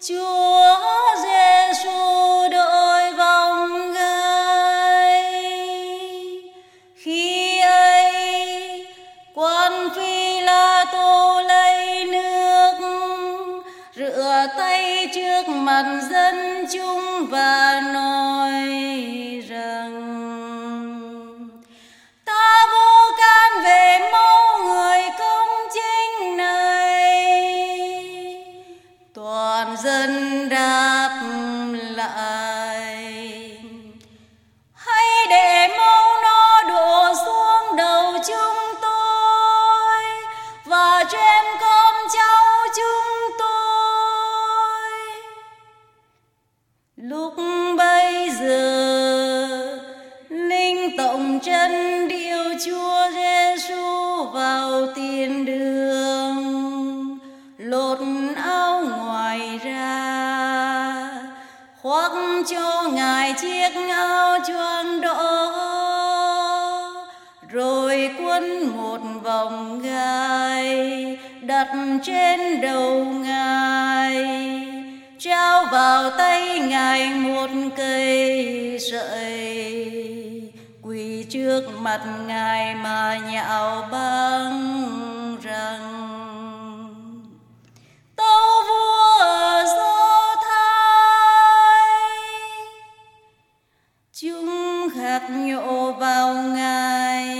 Chúa Giêsu đội vòng gai khi ấy quan phi la tô lấy nước, rửa tay trước mặt dân chúng và nói dân đáp lại. Hãy để mẫu nó đổ xuống đầu chúng tôi và trên con cháu chúng tôi. Lúc bây giờ, linh tổng chân điệu chúa giêsu vào tiền đường. Khoác cho ngài chiếc áo choàng đỏ, rồi quấn một vòng gai đặt trên đầu ngài. Trao vào tay ngài một cây sợi, quỳ trước mặt ngài mà nhạo báng nhộ vào ngài,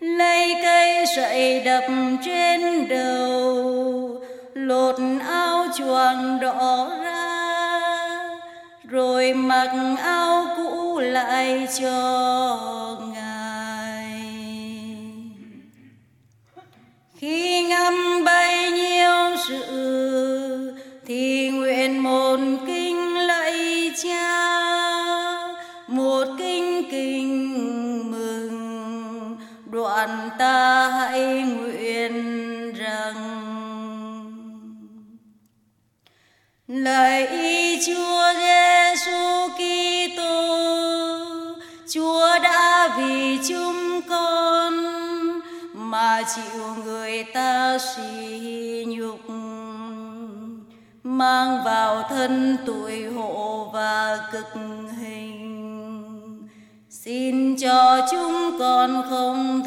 lấy cây sậy đập trên đầu, lột áo choàng đỏ ra, rồi mặc áo cũ lại cho ngài. Đoạn ta hãy nguyện rằng lạy Chúa Giêsu Kitô, Chúa đã vì chúng con mà chịu người ta sỉ nhục, mang vào thân tuổi hộ và cực hình. Xin cho chúng con không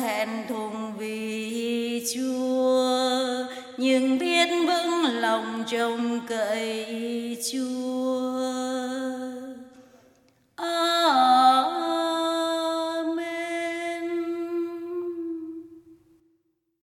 biết vững lòng trông cậy chúa.